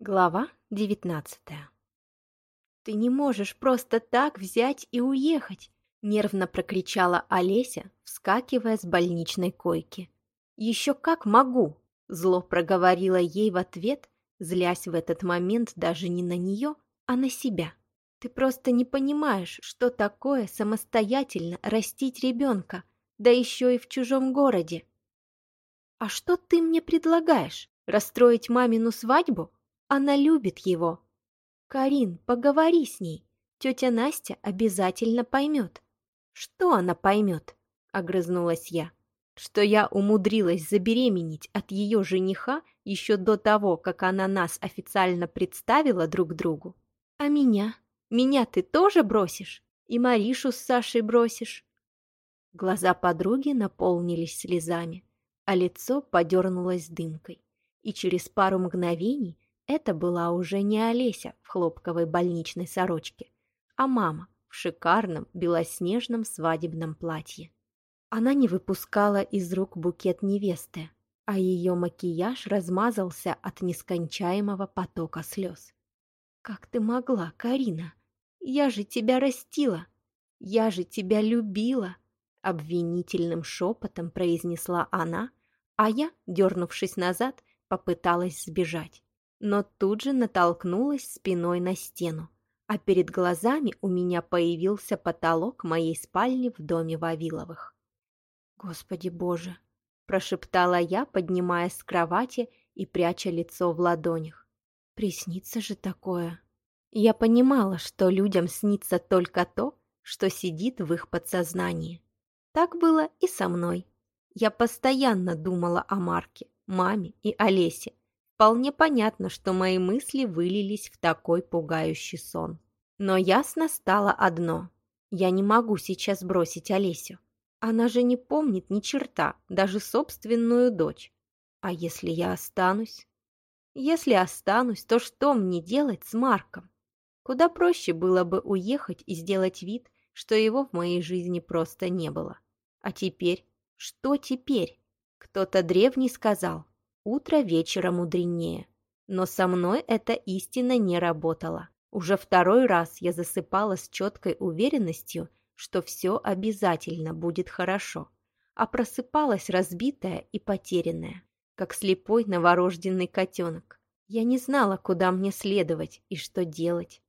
Глава девятнадцатая «Ты не можешь просто так взять и уехать!» Нервно прокричала Олеся, вскакивая с больничной койки. «Еще как могу!» Зло проговорила ей в ответ, злясь в этот момент даже не на нее, а на себя. «Ты просто не понимаешь, что такое самостоятельно растить ребенка, да еще и в чужом городе!» «А что ты мне предлагаешь? Расстроить мамину свадьбу?» Она любит его. Карин, поговори с ней. Тетя Настя обязательно поймет. Что она поймет? Огрызнулась я. Что я умудрилась забеременеть от ее жениха еще до того, как она нас официально представила друг другу. А меня? Меня ты тоже бросишь? И Маришу с Сашей бросишь? Глаза подруги наполнились слезами, а лицо подернулось дымкой. И через пару мгновений это была уже не Олеся в хлопковой больничной сорочке, а мама в шикарном белоснежном свадебном платье. Она не выпускала из рук букет невесты, а ее макияж размазался от нескончаемого потока слез. «Как ты могла, Карина? Я же тебя растила! Я же тебя любила!» Обвинительным шепотом произнесла она, а я, дернувшись назад, попыталась сбежать но тут же натолкнулась спиной на стену, а перед глазами у меня появился потолок моей спальни в доме Вавиловых. «Господи Боже!» – прошептала я, поднимаясь с кровати и пряча лицо в ладонях. «Приснится же такое!» Я понимала, что людям снится только то, что сидит в их подсознании. Так было и со мной. Я постоянно думала о Марке, маме и Олесе, Вполне понятно, что мои мысли вылились в такой пугающий сон. Но ясно стало одно. Я не могу сейчас бросить Олесю. Она же не помнит ни черта, даже собственную дочь. А если я останусь? Если останусь, то что мне делать с Марком? Куда проще было бы уехать и сделать вид, что его в моей жизни просто не было. А теперь? Что теперь? Кто-то древний сказал, Утро вечера мудренее. Но со мной эта истина не работала. Уже второй раз я засыпала с четкой уверенностью, что все обязательно будет хорошо, а просыпалась разбитая и потерянная, как слепой новорожденный котенок. Я не знала, куда мне следовать и что делать.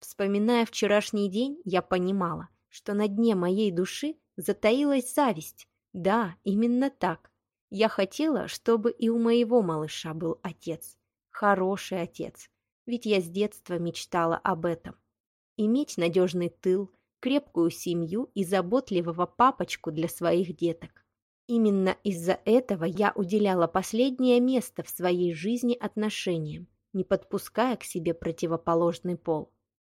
Вспоминая вчерашний день, я понимала, что на дне моей души затаилась зависть. Да, именно так. Я хотела, чтобы и у моего малыша был отец. Хороший отец. Ведь я с детства мечтала об этом. Иметь надежный тыл, крепкую семью и заботливого папочку для своих деток. Именно из-за этого я уделяла последнее место в своей жизни отношениям, не подпуская к себе противоположный пол.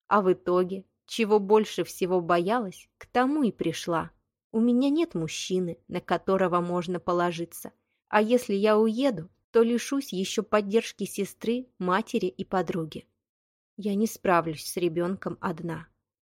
А в итоге, чего больше всего боялась, к тому и пришла. У меня нет мужчины, на которого можно положиться. А если я уеду, то лишусь еще поддержки сестры, матери и подруги. Я не справлюсь с ребенком одна.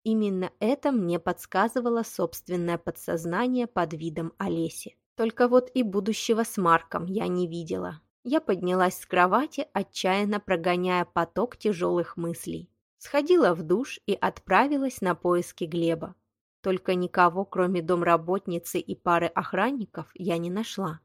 Именно это мне подсказывало собственное подсознание под видом Олеси. Только вот и будущего с Марком я не видела. Я поднялась с кровати, отчаянно прогоняя поток тяжелых мыслей. Сходила в душ и отправилась на поиски Глеба. Только никого, кроме домработницы и пары охранников, я не нашла.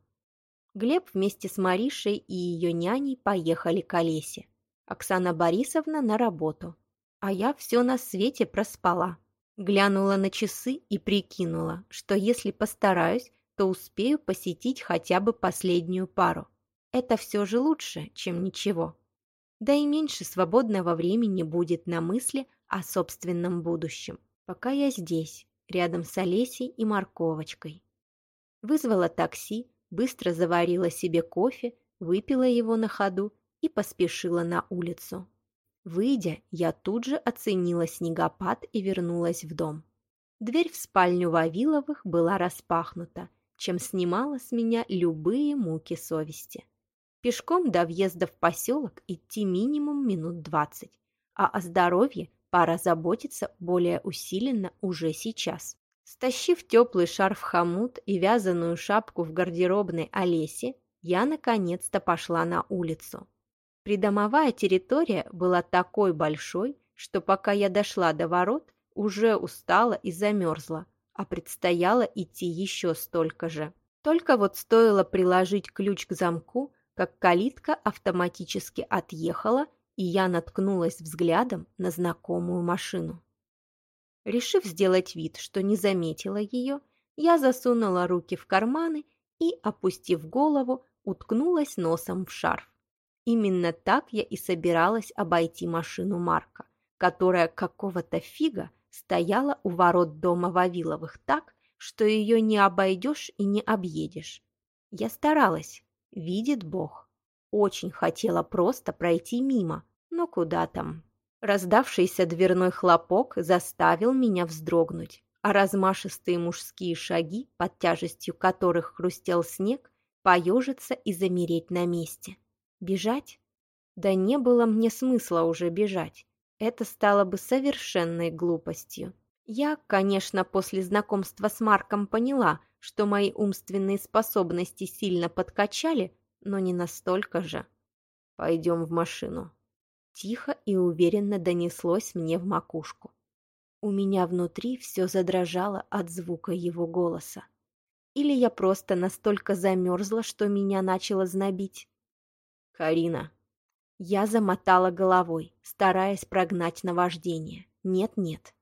Глеб вместе с Маришей и ее няней поехали к Олесе. Оксана Борисовна на работу. А я все на свете проспала. Глянула на часы и прикинула, что если постараюсь, то успею посетить хотя бы последнюю пару. Это все же лучше, чем ничего. Да и меньше свободного времени будет на мысли о собственном будущем, пока я здесь, рядом с Олесей и Морковочкой. Вызвала такси, быстро заварила себе кофе, выпила его на ходу и поспешила на улицу. Выйдя, я тут же оценила снегопад и вернулась в дом. Дверь в спальню Вавиловых была распахнута, чем снимала с меня любые муки совести. Пешком до въезда в поселок идти минимум минут двадцать, а о здоровье пора заботиться более усиленно уже сейчас. Стащив теплый шарф-хомут и вязаную шапку в гардеробной Олесе, я наконец-то пошла на улицу. Придомовая территория была такой большой, что пока я дошла до ворот, уже устала и замерзла, а предстояло идти еще столько же. Только вот стоило приложить ключ к замку, как калитка автоматически отъехала, и я наткнулась взглядом на знакомую машину. Решив сделать вид, что не заметила ее, я засунула руки в карманы и, опустив голову, уткнулась носом в шарф. Именно так я и собиралась обойти машину Марка, которая какого-то фига стояла у ворот дома Вавиловых так, что ее не обойдешь и не объедешь. Я старалась, видит Бог. Очень хотела просто пройти мимо, но куда там. Раздавшийся дверной хлопок заставил меня вздрогнуть, а размашистые мужские шаги, под тяжестью которых хрустел снег, поежиться и замереть на месте. Бежать? Да не было мне смысла уже бежать. Это стало бы совершенной глупостью. Я, конечно, после знакомства с Марком поняла, что мои умственные способности сильно подкачали, но не настолько же. «Пойдем в машину». Тихо и уверенно донеслось мне в макушку. У меня внутри все задрожало от звука его голоса. Или я просто настолько замерзла, что меня начало знобить? «Карина». Я замотала головой, стараясь прогнать наваждение. «Нет-нет,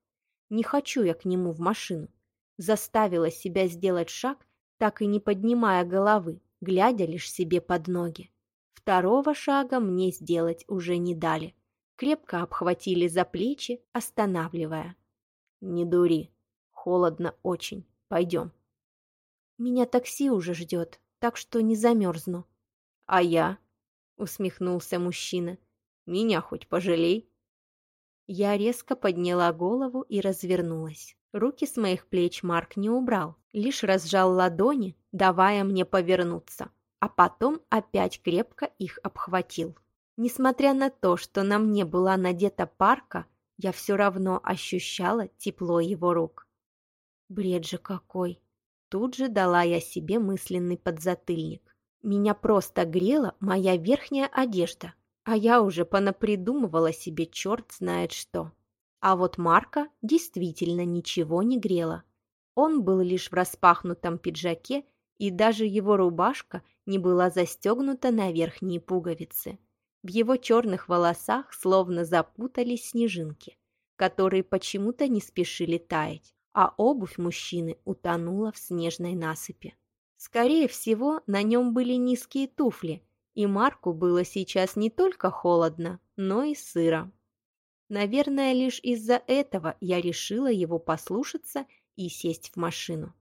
не хочу я к нему в машину. Заставила себя сделать шаг, так и не поднимая головы, глядя лишь себе под ноги. Второго шага мне сделать уже не дали. Крепко обхватили за плечи, останавливая. «Не дури. Холодно очень. Пойдем». «Меня такси уже ждет, так что не замерзну». «А я?» — усмехнулся мужчина. «Меня хоть пожалей». Я резко подняла голову и развернулась. Руки с моих плеч Марк не убрал, лишь разжал ладони, давая мне повернуться, а потом опять крепко их обхватил. Несмотря на то, что на мне была надета парка, я все равно ощущала тепло его рук. Бред же какой! Тут же дала я себе мысленный подзатыльник. Меня просто грела моя верхняя одежда, а я уже понапридумывала себе черт знает что. А вот Марка действительно ничего не грела. Он был лишь в распахнутом пиджаке, и даже его рубашка не была застегнута на верхние пуговицы. В его черных волосах словно запутались снежинки, которые почему-то не спешили таять, а обувь мужчины утонула в снежной насыпи. Скорее всего, на нем были низкие туфли, и Марку было сейчас не только холодно, но и сыро. Наверное, лишь из-за этого я решила его послушаться и сесть в машину.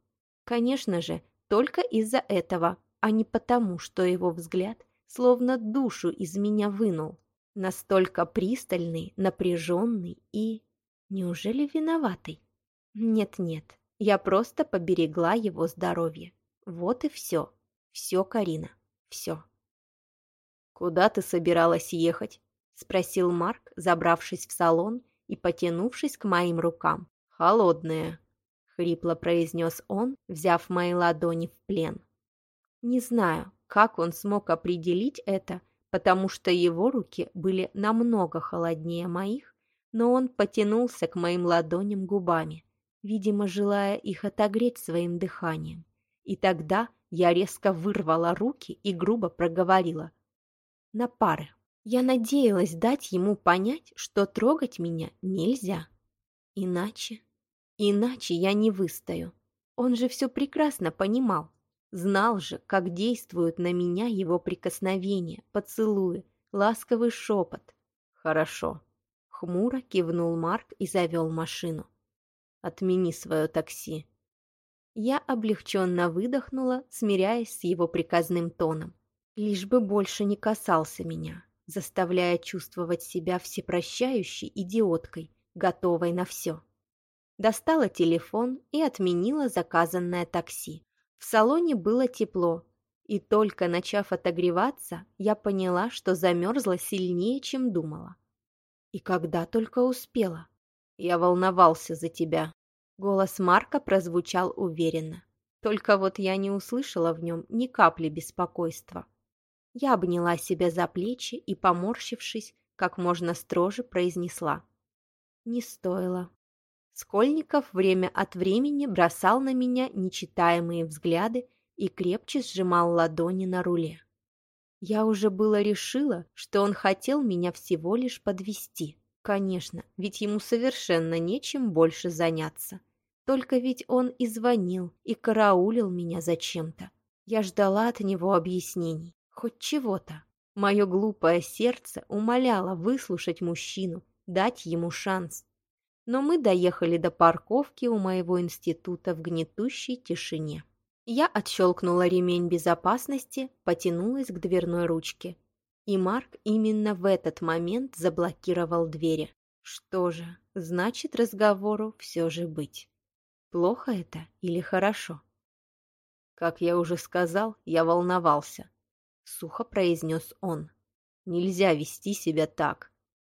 Конечно же, только из-за этого, а не потому, что его взгляд словно душу из меня вынул. Настолько пристальный, напряженный и... Неужели виноватый? Нет-нет, я просто поберегла его здоровье. Вот и все. Все, Карина, все. «Куда ты собиралась ехать?» — спросил Марк, забравшись в салон и потянувшись к моим рукам. «Холодная», — хрипло произнес он, взяв мои ладони в плен. Не знаю, как он смог определить это, потому что его руки были намного холоднее моих, но он потянулся к моим ладоням губами, видимо, желая их отогреть своим дыханием. И тогда я резко вырвала руки и грубо проговорила на пары. Я надеялась дать ему понять, что трогать меня нельзя. Иначе... Иначе я не выстою. Он же все прекрасно понимал. Знал же, как действуют на меня его прикосновения, поцелуи, ласковый шепот. «Хорошо», — хмуро кивнул Марк и завел машину. «Отмени свое такси». Я облегченно выдохнула, смиряясь с его приказным тоном. Лишь бы больше не касался меня, заставляя чувствовать себя всепрощающей идиоткой, готовой на все. Достала телефон и отменила заказанное такси. В салоне было тепло, и только начав отогреваться, я поняла, что замерзла сильнее, чем думала. И когда только успела. Я волновался за тебя. Голос Марка прозвучал уверенно. Только вот я не услышала в нем ни капли беспокойства. Я обняла себя за плечи и, поморщившись, как можно строже произнесла. Не стоило. Скольников время от времени бросал на меня нечитаемые взгляды и крепче сжимал ладони на руле. Я уже было решила, что он хотел меня всего лишь подвести. Конечно, ведь ему совершенно нечем больше заняться. Только ведь он и звонил, и караулил меня зачем-то. Я ждала от него объяснений, хоть чего-то. Мое глупое сердце умоляло выслушать мужчину, дать ему шанс. Но мы доехали до парковки у моего института в гнетущей тишине. Я отщелкнула ремень безопасности, потянулась к дверной ручке. И Марк именно в этот момент заблокировал двери. Что же, значит разговору все же быть. Плохо это или хорошо? Как я уже сказал, я волновался. Сухо произнес он. Нельзя вести себя так.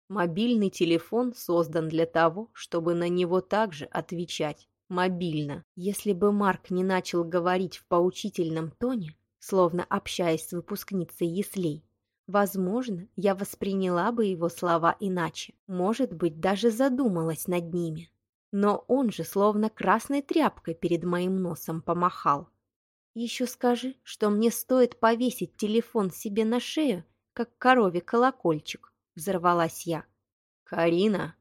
Мобильный телефон создан для того, чтобы на него также отвечать. Мобильно. Если бы Марк не начал говорить в поучительном тоне, словно общаясь с выпускницей Яслей, возможно, я восприняла бы его слова иначе. Может быть, даже задумалась над ними. Но он же словно красной тряпкой перед моим носом помахал. Еще скажи, что мне стоит повесить телефон себе на шею, как корове колокольчик, взорвалась я. Карина.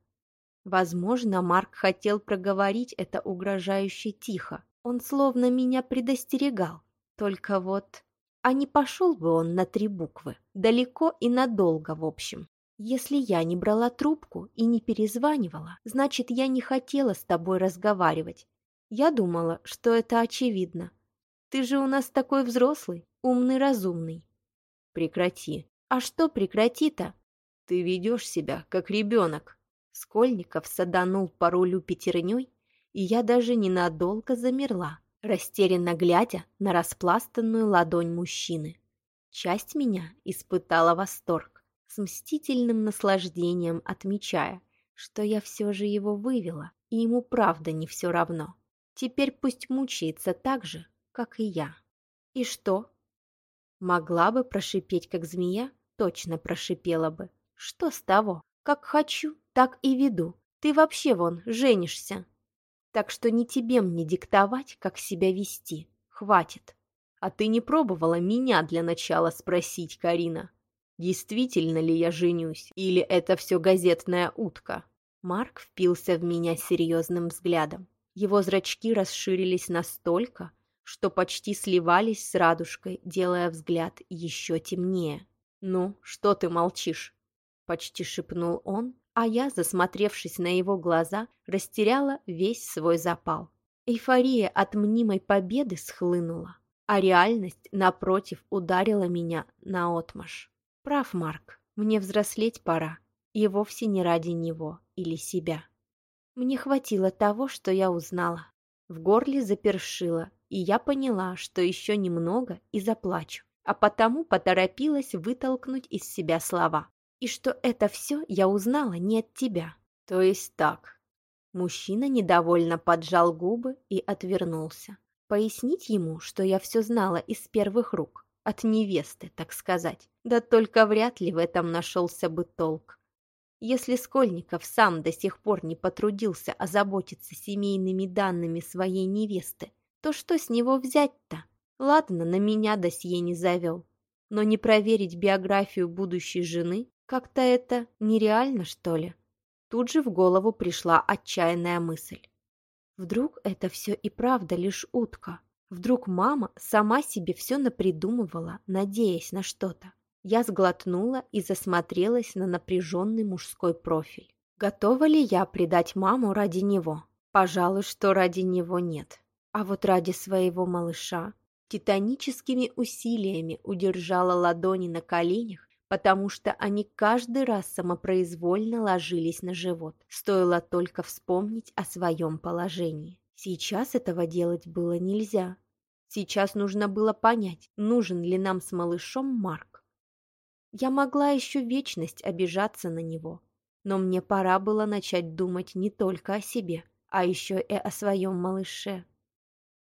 Возможно, Марк хотел проговорить это угрожающе тихо. Он словно меня предостерегал. Только вот... А не пошел бы он на три буквы. Далеко и надолго, в общем. Если я не брала трубку и не перезванивала, значит, я не хотела с тобой разговаривать. Я думала, что это очевидно. Ты же у нас такой взрослый, умный, разумный. Прекрати. А что прекрати-то? Ты ведешь себя, как ребенок. Скольников саданул по рулю пятерней, и я даже ненадолго замерла, растерянно глядя на распластанную ладонь мужчины. Часть меня испытала восторг с мстительным наслаждением отмечая, что я все же его вывела, и ему правда не все равно. Теперь пусть мучается так же, как и я. И что? Могла бы прошипеть, как змея, точно прошипела бы. Что с того? Как хочу, так и веду. Ты вообще вон женишься. Так что не тебе мне диктовать, как себя вести. Хватит. А ты не пробовала меня для начала спросить, Карина? действительно ли я женюсь, или это все газетная утка. Марк впился в меня серьезным взглядом. Его зрачки расширились настолько, что почти сливались с радужкой, делая взгляд еще темнее. «Ну, что ты молчишь?» — почти шепнул он, а я, засмотревшись на его глаза, растеряла весь свой запал. Эйфория от мнимой победы схлынула, а реальность, напротив, ударила меня наотмашь. Прав Марк, мне взрослеть пора, и вовсе не ради него или себя. Мне хватило того, что я узнала. В горле запершило, и я поняла, что еще немного и заплачу, а потому поторопилась вытолкнуть из себя слова. И что это все я узнала не от тебя. То есть так. Мужчина недовольно поджал губы и отвернулся. Пояснить ему, что я все знала из первых рук, от невесты, так сказать. Да только вряд ли в этом нашелся бы толк. Если Скольников сам до сих пор не потрудился озаботиться семейными данными своей невесты, то что с него взять-то? Ладно, на меня досье не завел. Но не проверить биографию будущей жены как-то это нереально, что ли? Тут же в голову пришла отчаянная мысль. Вдруг это все и правда лишь утка? Вдруг мама сама себе все напридумывала, надеясь на что-то. Я сглотнула и засмотрелась на напряженный мужской профиль. Готова ли я предать маму ради него? Пожалуй, что ради него нет. А вот ради своего малыша титаническими усилиями удержала ладони на коленях, потому что они каждый раз самопроизвольно ложились на живот, стоило только вспомнить о своем положении. Сейчас этого делать было нельзя. Сейчас нужно было понять, нужен ли нам с малышом Марк. Я могла еще вечность обижаться на него, но мне пора было начать думать не только о себе, а еще и о своем малыше.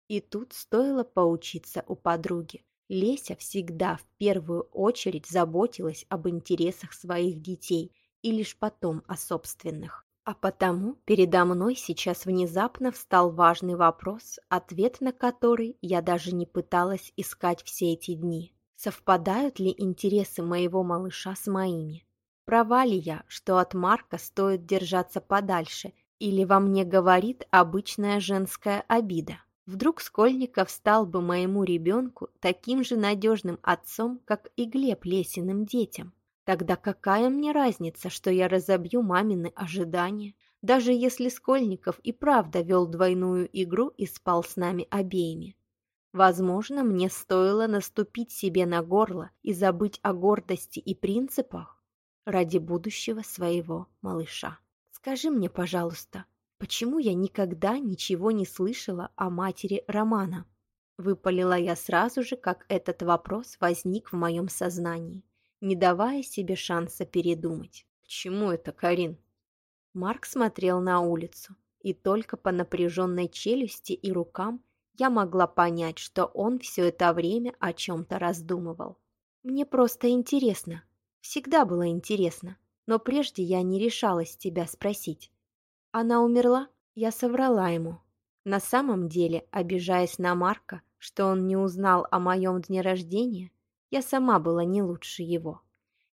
И тут стоило поучиться у подруги, Леся всегда в первую очередь заботилась об интересах своих детей и лишь потом о собственных. А потому передо мной сейчас внезапно встал важный вопрос, ответ на который я даже не пыталась искать все эти дни. Совпадают ли интересы моего малыша с моими? Права ли я, что от Марка стоит держаться подальше, или во мне говорит обычная женская обида? Вдруг Скольников стал бы моему ребенку таким же надежным отцом, как и Глеб Лесиным детям? Тогда какая мне разница, что я разобью мамины ожидания, даже если Скольников и правда вел двойную игру и спал с нами обеими? Возможно, мне стоило наступить себе на горло и забыть о гордости и принципах ради будущего своего малыша. Скажи мне, пожалуйста, почему я никогда ничего не слышала о матери Романа? Выпалила я сразу же, как этот вопрос возник в моем сознании не давая себе шанса передумать. «К чему это, Карин?» Марк смотрел на улицу, и только по напряженной челюсти и рукам я могла понять, что он все это время о чем-то раздумывал. «Мне просто интересно. Всегда было интересно, но прежде я не решалась тебя спросить. Она умерла?» Я соврала ему. На самом деле, обижаясь на Марка, что он не узнал о моем дне рождения, я сама была не лучше его.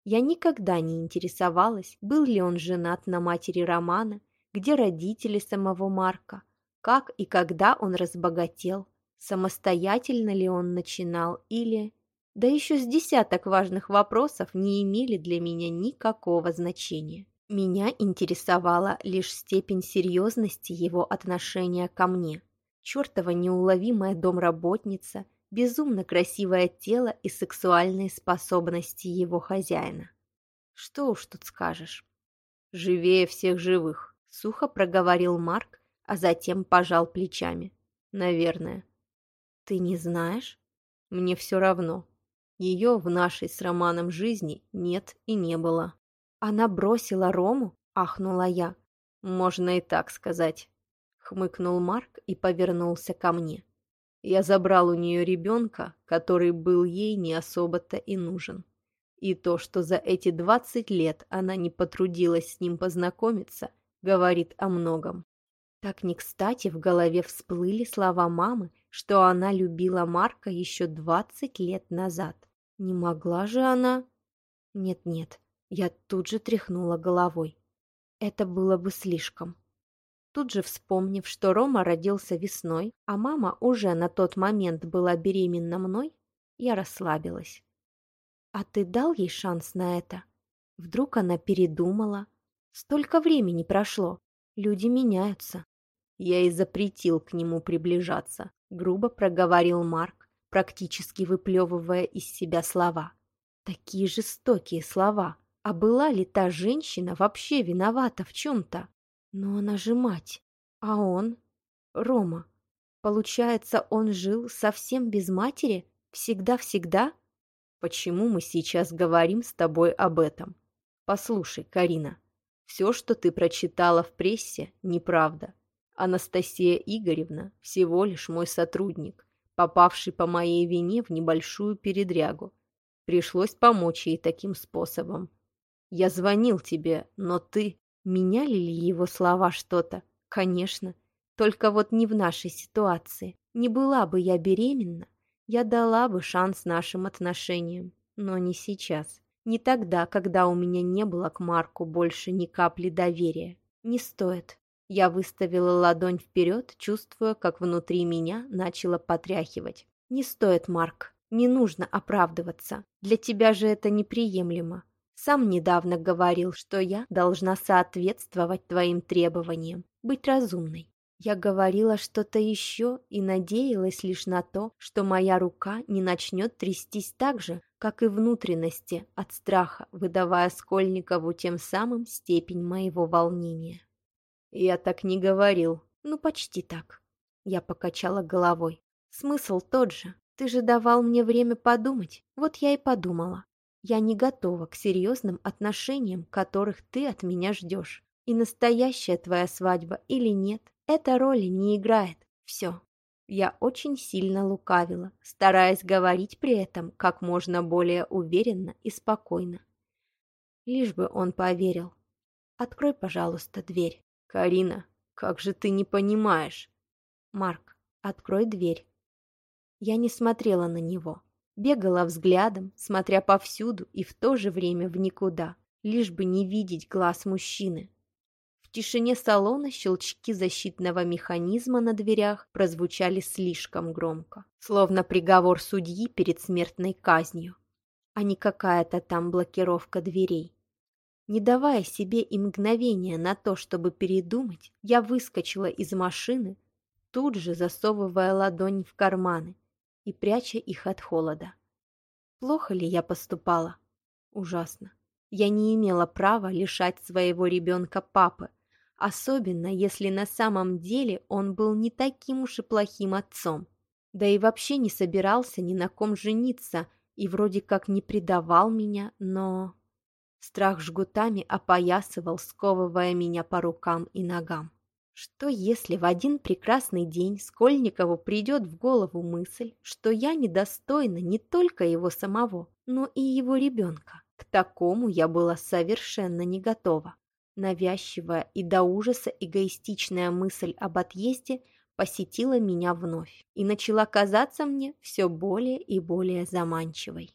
Я никогда не интересовалась, был ли он женат на матери Романа, где родители самого Марка, как и когда он разбогател, самостоятельно ли он начинал или... Да еще с десяток важных вопросов не имели для меня никакого значения. Меня интересовала лишь степень серьезности его отношения ко мне. Чертова неуловимая домработница, безумно красивое тело и сексуальные способности его хозяина. Что уж тут скажешь. Живее всех живых, сухо проговорил Марк, а затем пожал плечами. Наверное. Ты не знаешь? Мне все равно. Ее в нашей с Романом жизни нет и не было. Она бросила Рому? Ахнула я. Можно и так сказать. Хмыкнул Марк и повернулся ко мне. Я забрал у нее ребенка, который был ей не особо-то и нужен. И то, что за эти двадцать лет она не потрудилась с ним познакомиться, говорит о многом. Так не кстати в голове всплыли слова мамы, что она любила Марка еще двадцать лет назад. Не могла же она... Нет-нет, я тут же тряхнула головой. Это было бы слишком. Тут же вспомнив, что Рома родился весной, а мама уже на тот момент была беременна мной, я расслабилась. «А ты дал ей шанс на это?» Вдруг она передумала. Столько времени прошло. Люди меняются. Я и запретил к нему приближаться, грубо проговорил Марк, практически выплевывая из себя слова. Такие жестокие слова. А была ли та женщина вообще виновата в чем-то? Но она же мать, а он — Рома. Получается, он жил совсем без матери? Всегда-всегда? Почему мы сейчас говорим с тобой об этом? Послушай, Карина, все, что ты прочитала в прессе, неправда. Анастасия Игоревна всего лишь мой сотрудник, попавший по моей вине в небольшую передрягу. Пришлось помочь ей таким способом. Я звонил тебе, но ты Меняли ли его слова что-то? Конечно. Только вот не в нашей ситуации. Не была бы я беременна, я дала бы шанс нашим отношениям. Но не сейчас. Не тогда, когда у меня не было к Марку больше ни капли доверия. Не стоит. Я выставила ладонь вперед, чувствуя, как внутри меня начало потряхивать. Не стоит, Марк. Не нужно оправдываться. Для тебя же это неприемлемо. Сам недавно говорил, что я должна соответствовать твоим требованиям, быть разумной. Я говорила что-то еще и надеялась лишь на то, что моя рука не начнет трястись так же, как и внутренности от страха, выдавая Скольникову тем самым степень моего волнения. Я так не говорил. Ну, почти так. Я покачала головой. Смысл тот же. Ты же давал мне время подумать. Вот я и подумала. Я не готова к серьезным отношениям, которых ты от меня ждешь. И настоящая твоя свадьба или нет, эта роли не играет. Все. Я очень сильно лукавила, стараясь говорить при этом как можно более уверенно и спокойно. Лишь бы он поверил. «Открой, пожалуйста, дверь». «Карина, как же ты не понимаешь?» «Марк, открой дверь». Я не смотрела на него. Бегала взглядом, смотря повсюду и в то же время в никуда, лишь бы не видеть глаз мужчины. В тишине салона щелчки защитного механизма на дверях прозвучали слишком громко, словно приговор судьи перед смертной казнью, а не какая-то там блокировка дверей. Не давая себе и мгновения на то, чтобы передумать, я выскочила из машины, тут же засовывая ладонь в карманы и пряча их от холода. Плохо ли я поступала? Ужасно. Я не имела права лишать своего ребенка папы, особенно если на самом деле он был не таким уж и плохим отцом. Да и вообще не собирался ни на ком жениться и вроде как не предавал меня, но... Страх жгутами опоясывал, сковывая меня по рукам и ногам. Что если в один прекрасный день Скольникову придет в голову мысль, что я недостойна не только его самого, но и его ребенка? К такому я была совершенно не готова. Навязчивая и до ужаса эгоистичная мысль об отъезде посетила меня вновь и начала казаться мне все более и более заманчивой.